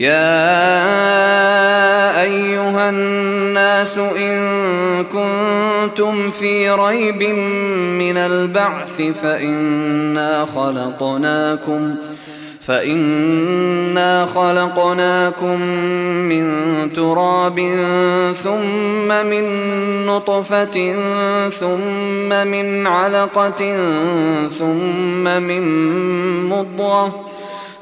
يا أيها الناس إن كنتم في ريب من البعث فإنا خلقناكم فإنا خلقناكم من تراب ثم من نطفة ثم من علقة ثم من مضغة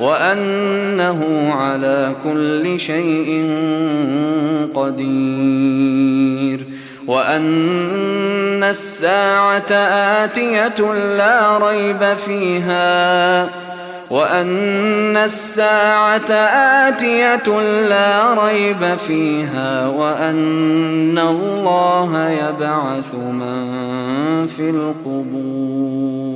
وأنه على كل شيء قدير. وأن الساعة آتية لا ريب فيها. وأن الساعة آتية لا ريب فيها. وأن الله يبعث من في القبور.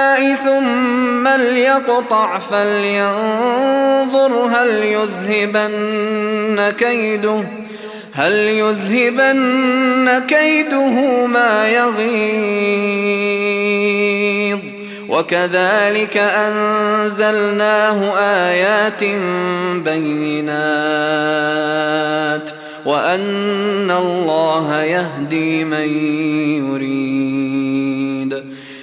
ثم ليقطع فلينظر هل يذهبن كيده هل يذهبن كيده ما يغيظ. وكذلك أنزلناه آيات بينات وأن الله يهدي من يريد.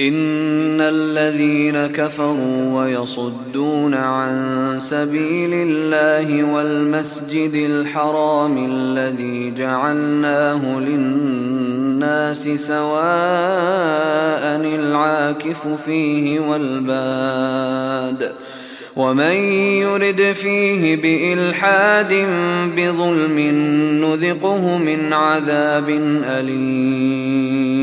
إن الذين كفروا ويصدون عن سبيل الله والمسجد الحرام الذي جعلناه للناس سواء العاكف فيه والباد ومن يرد فيه بإلحاد بظلم نذقه من عذاب أليم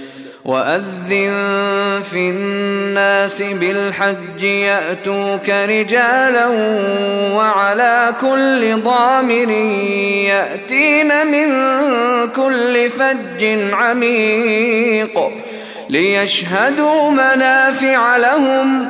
وأذن في الناس بالحج يأتوك رجالا وعلى كل ضامر يأتين من كل فج عميق ليشهدوا منافع لهم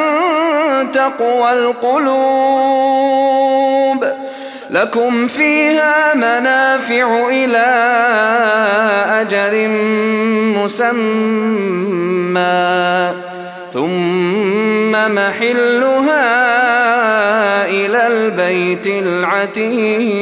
تقوى القلوب لكم فيها منافع إلى أجر مسمى ثم محلها إلى البيت العتيق.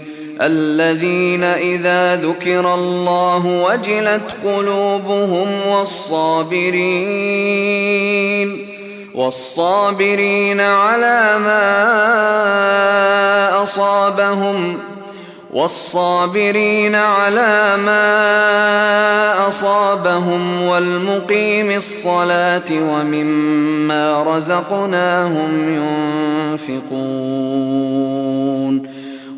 الذين إذا ذكر الله وجلت قلوبهم والصابرين والصابرين على ما أصابهم والصابرين على ما أصابهم والمقيم الصلاة ومما رزقناهم ينفقون.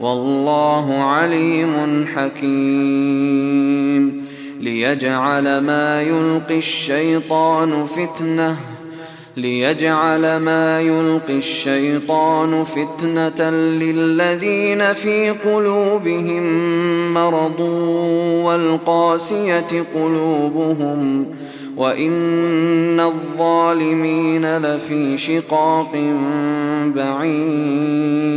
والله عليم حكيم. ليجعل ما يلقي الشيطان فتنة ليجعل ما يلقي الشيطان فتنة للذين في قلوبهم مرض والقاسية قلوبهم وإن الظالمين لفي شقاق بعيد.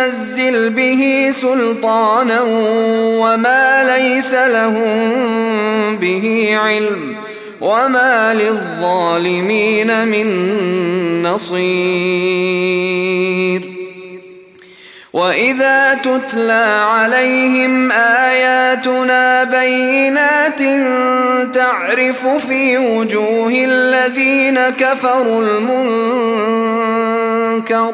به سلطانا وما ليس لهم به علم وما للظالمين من نصير. وإذا تتلى عليهم آياتنا بينات تعرف في وجوه الذين كفروا المنكر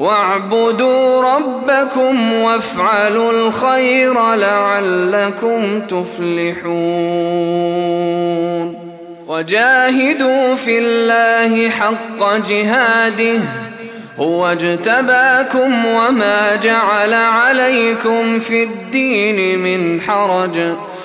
واعبدوا ربكم وافعلوا الخير لعلكم تفلحون وجاهدوا في الله حق جهاده هو اجتباكم وما جعل عليكم في الدين من حرج